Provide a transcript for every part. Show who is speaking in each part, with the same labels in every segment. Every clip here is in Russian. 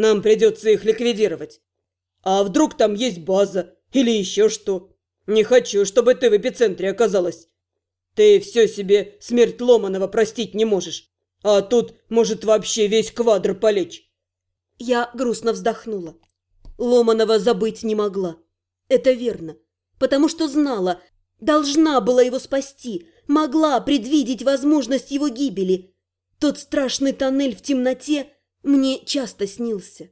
Speaker 1: Нам придется их ликвидировать. А вдруг там есть база или еще что? Не хочу, чтобы ты в эпицентре оказалась. Ты все себе смерть Ломанова простить не можешь. А тут может вообще весь квадр полечь.
Speaker 2: Я грустно вздохнула. Ломанова забыть не могла. Это верно. Потому что знала, должна была его спасти, могла предвидеть возможность его гибели. Тот страшный тоннель в темноте мне часто снился.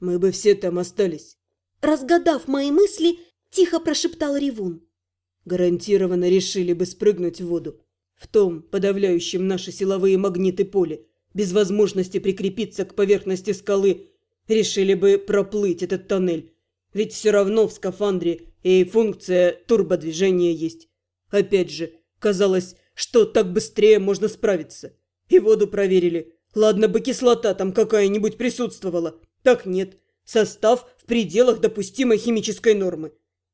Speaker 1: Мы бы все там остались.
Speaker 2: Разгадав мои мысли, тихо прошептал Ревун.
Speaker 1: Гарантированно решили бы спрыгнуть в воду. В том подавляющем наши силовые магниты поле, без возможности прикрепиться к поверхности скалы, решили бы проплыть этот тоннель. Ведь все равно в скафандре и функция турбодвижения есть. Опять же, казалось, что так быстрее можно справиться. И воду проверили. Ладно бы кислота там какая-нибудь присутствовала. Так нет. Состав в пределах допустимой химической нормы.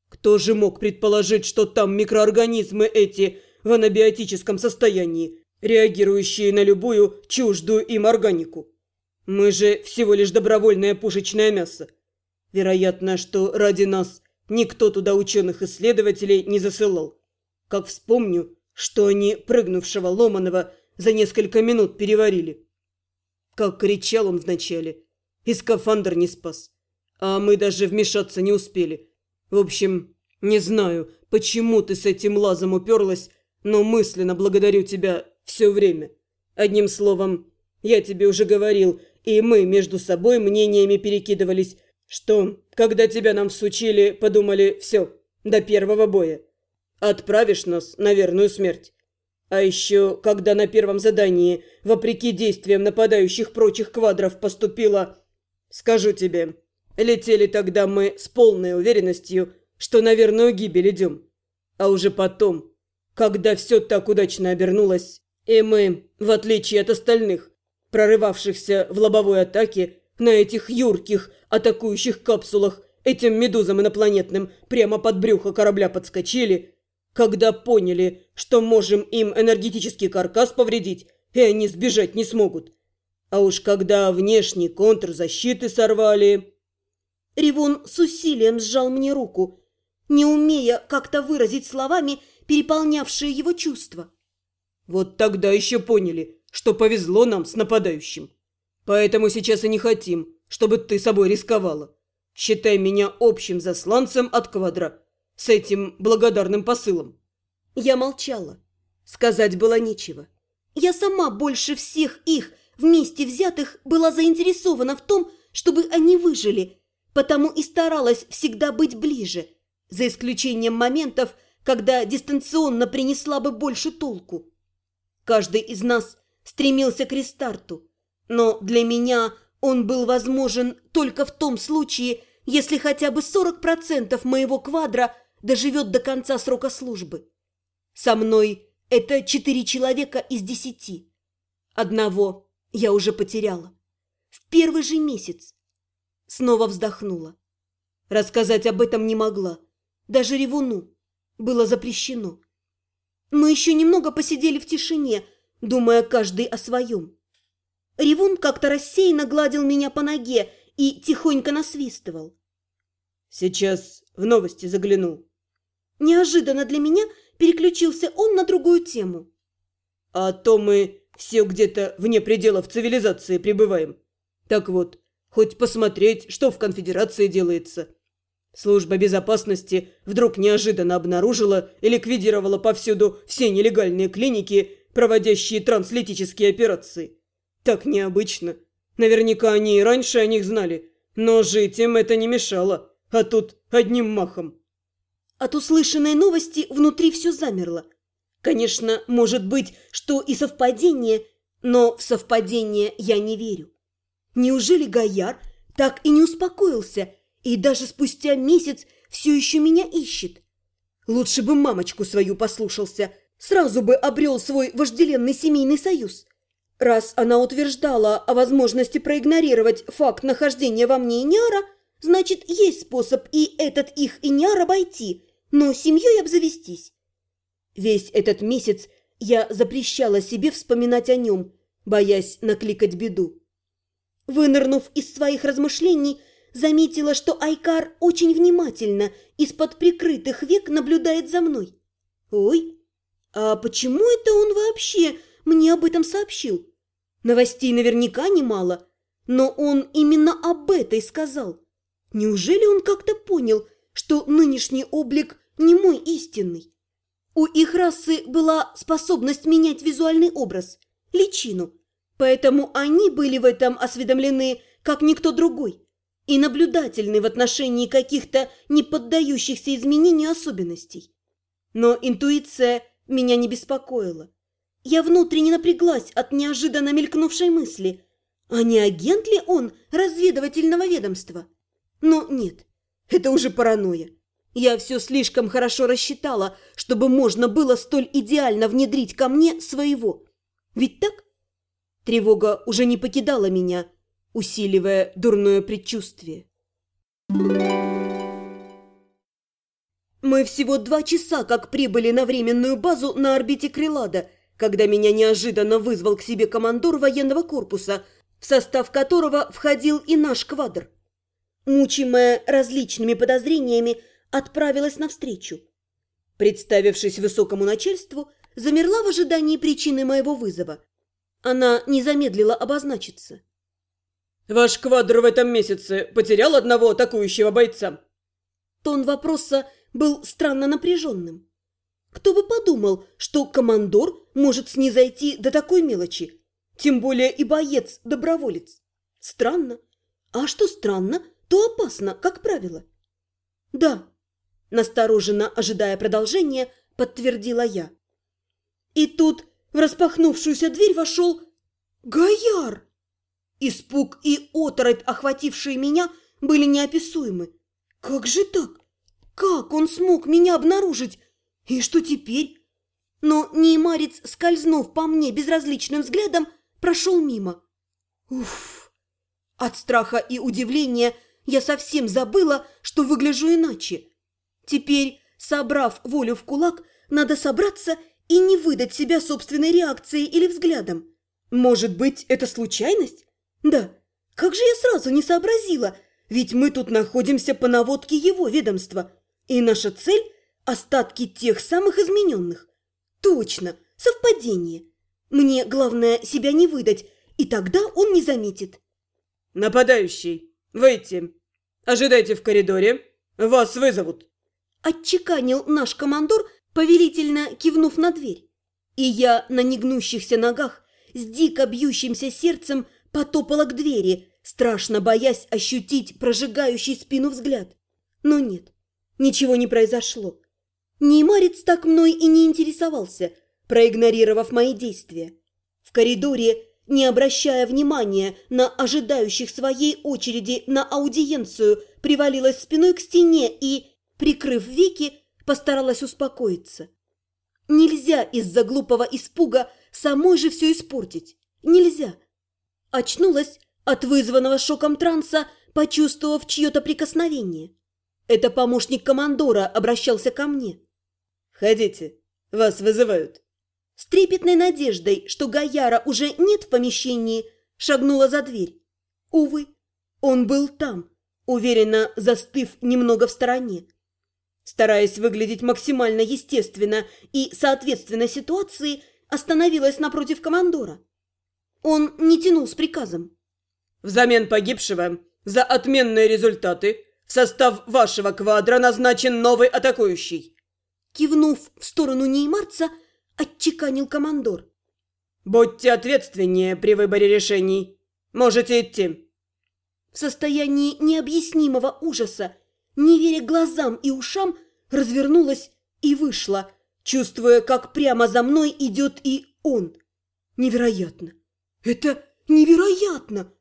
Speaker 1: Кто же мог предположить, что там микроорганизмы эти в анабиотическом состоянии, реагирующие на любую чуждую им органику? Мы же всего лишь добровольное пушечное мясо. Вероятно, что ради нас никто туда ученых-исследователей не засылал. Как вспомню, что они прыгнувшего Ломанова за несколько минут переварили. Как кричал он вначале – и скафандр не спас. А мы даже вмешаться не успели. В общем, не знаю, почему ты с этим лазом уперлась, но мысленно благодарю тебя все время. Одним словом, я тебе уже говорил, и мы между собой мнениями перекидывались, что, когда тебя нам всучили, подумали, все, до первого боя. Отправишь нас на верную смерть. А еще, когда на первом задании, вопреки действиям нападающих прочих квадров, поступила Скажу тебе, летели тогда мы с полной уверенностью, что на верную гибель идем. А уже потом, когда все так удачно обернулось, и мы, в отличие от остальных, прорывавшихся в лобовой атаке, на этих юрких атакующих капсулах этим медузам инопланетным прямо под брюхо корабля подскочили, когда поняли, что можем им энергетический каркас повредить, и они сбежать не смогут. А уж когда внешний контур защиты сорвали...
Speaker 2: Ревун с усилием сжал мне руку, не умея как-то выразить словами переполнявшие его чувства.
Speaker 1: Вот тогда еще поняли, что повезло нам с нападающим. Поэтому сейчас и не хотим, чтобы ты собой рисковала. Считай меня общим засланцем от квадра с этим благодарным посылом.
Speaker 2: Я молчала. Сказать было нечего. Я сама больше всех их вместе взятых была заинтересована в том, чтобы они выжили, потому и старалась всегда быть ближе, за исключением моментов, когда дистанционно принесла бы больше толку. Каждый из нас стремился к рестарту, но для меня он был возможен только в том случае, если хотя бы 40% моего квадра доживет до конца срока службы. Со мной это четыре человека из десяти. Одного я уже потеряла. В первый же месяц. Снова вздохнула. Рассказать об этом не могла. Даже ревуну. Было запрещено. Мы еще немного посидели в тишине, думая каждый о своем. Ревун как-то рассеянно гладил меня по ноге и тихонько насвистывал.
Speaker 1: Сейчас в новости заглянул.
Speaker 2: Неожиданно для меня переключился он на другую тему.
Speaker 1: А то мы все где-то вне пределов цивилизации пребываем. Так вот, хоть посмотреть, что в конфедерации делается. Служба безопасности вдруг неожиданно обнаружила и ликвидировала повсюду все нелегальные клиники, проводящие транслитические операции. Так необычно. Наверняка они и раньше о них знали, но жить им это не мешало, а тут одним махом.
Speaker 2: От услышанной новости внутри все замерло. Конечно, может быть, что и совпадение, но в совпадение я не верю. Неужели Гояр так и не успокоился и даже спустя месяц все еще меня ищет? Лучше бы мамочку свою послушался, сразу бы обрел свой вожделенный семейный союз. Раз она утверждала о возможности проигнорировать факт нахождения во мне Иняра, значит, есть способ и этот их Иняр обойти, но семьей обзавестись. Весь этот месяц я запрещала себе вспоминать о нем, боясь накликать беду. Вынырнув из своих размышлений, заметила, что Айкар очень внимательно из-под прикрытых век наблюдает за мной. Ой, а почему это он вообще мне об этом сообщил? Новостей наверняка немало, но он именно об этой сказал. Неужели он как-то понял, что нынешний облик не мой истинный? У их расы была способность менять визуальный образ, личину, поэтому они были в этом осведомлены, как никто другой, и наблюдательны в отношении каких-то не поддающихся изменению особенностей. Но интуиция меня не беспокоила. Я внутренне напряглась от неожиданно мелькнувшей мысли. А не агент ли он разведывательного ведомства? Но нет, это уже паранойя. Я все слишком хорошо рассчитала, чтобы можно было столь идеально внедрить ко мне своего. Ведь так? Тревога уже не покидала меня, усиливая дурное предчувствие. Мы всего два часа как прибыли на временную базу на орбите Крилада, когда меня неожиданно вызвал к себе командор военного корпуса, в состав которого входил и наш квадр. Мучимая различными подозрениями, отправилась навстречу. Представившись высокому начальству, замерла в ожидании причины моего вызова. Она не замедлила обозначиться.
Speaker 1: «Ваш квадр в этом месяце потерял одного атакующего бойца?»
Speaker 2: Тон вопроса был странно напряженным. Кто бы подумал, что командор может снизойти до такой мелочи, тем более и боец-доброволец. Странно. А что странно, то опасно, как правило. Да, настороженно ожидая продолжения, подтвердила я. И тут в распахнувшуюся дверь вошел Гаяр. Испуг и оторопь, охватившие меня, были неописуемы. Как же так? Как он смог меня обнаружить? И что теперь? Но Неймарец, скользнув по мне безразличным взглядом, прошел мимо. Уф! От страха и удивления я совсем забыла, что выгляжу иначе. Теперь, собрав волю в кулак, надо собраться и не выдать себя собственной реакцией или взглядом. Может быть, это случайность? Да, как же я сразу не сообразила, ведь мы тут находимся по наводке его ведомства, и наша цель – остатки тех самых измененных. Точно, совпадение. Мне главное себя не выдать, и тогда он не заметит.
Speaker 1: «Нападающий, выйти. Ожидайте в коридоре. Вас вызовут».
Speaker 2: Отчеканил наш командор, повелительно кивнув на дверь. И я на негнущихся ногах с дико бьющимся сердцем потопала к двери, страшно боясь ощутить прожигающий спину взгляд. Но нет, ничего не произошло. Неймарец так мной и не интересовался, проигнорировав мои действия. В коридоре, не обращая внимания на ожидающих своей очереди на аудиенцию, привалилась спиной к стене и, прикрыв веки, постаралась успокоиться. Нельзя из-за глупого испуга самой же все испортить. Нельзя. Очнулась от вызванного шоком транса, почувствовав чье-то прикосновение. Это помощник командора обращался ко мне.
Speaker 1: «Ходите, вас вызывают».
Speaker 2: С трепетной надеждой, что Гаяра уже нет в помещении, шагнула за дверь. Увы, он был там, уверенно застыв немного в стороне. Стараясь выглядеть максимально естественно и соответственно ситуации, остановилась напротив командора. Он не тянул с приказом.
Speaker 1: «Взамен погибшего за отменные результаты в состав вашего квадра назначен новый атакующий».
Speaker 2: Кивнув в сторону неймарца, отчеканил командор.
Speaker 1: «Будьте ответственнее при выборе решений. Можете идти».
Speaker 2: В состоянии необъяснимого ужаса не веря глазам и ушам, развернулась и вышла, чувствуя, как прямо за мной идет и он. Невероятно! Это невероятно!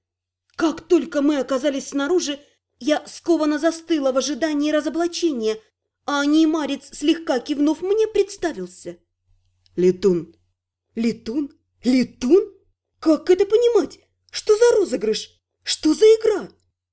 Speaker 2: Как только мы оказались снаружи, я скованно застыла в ожидании разоблачения, а неймарец, слегка кивнув мне, представился.
Speaker 1: Летун.
Speaker 2: Летун? Летун? Как это понимать? Что за розыгрыш? Что за игра?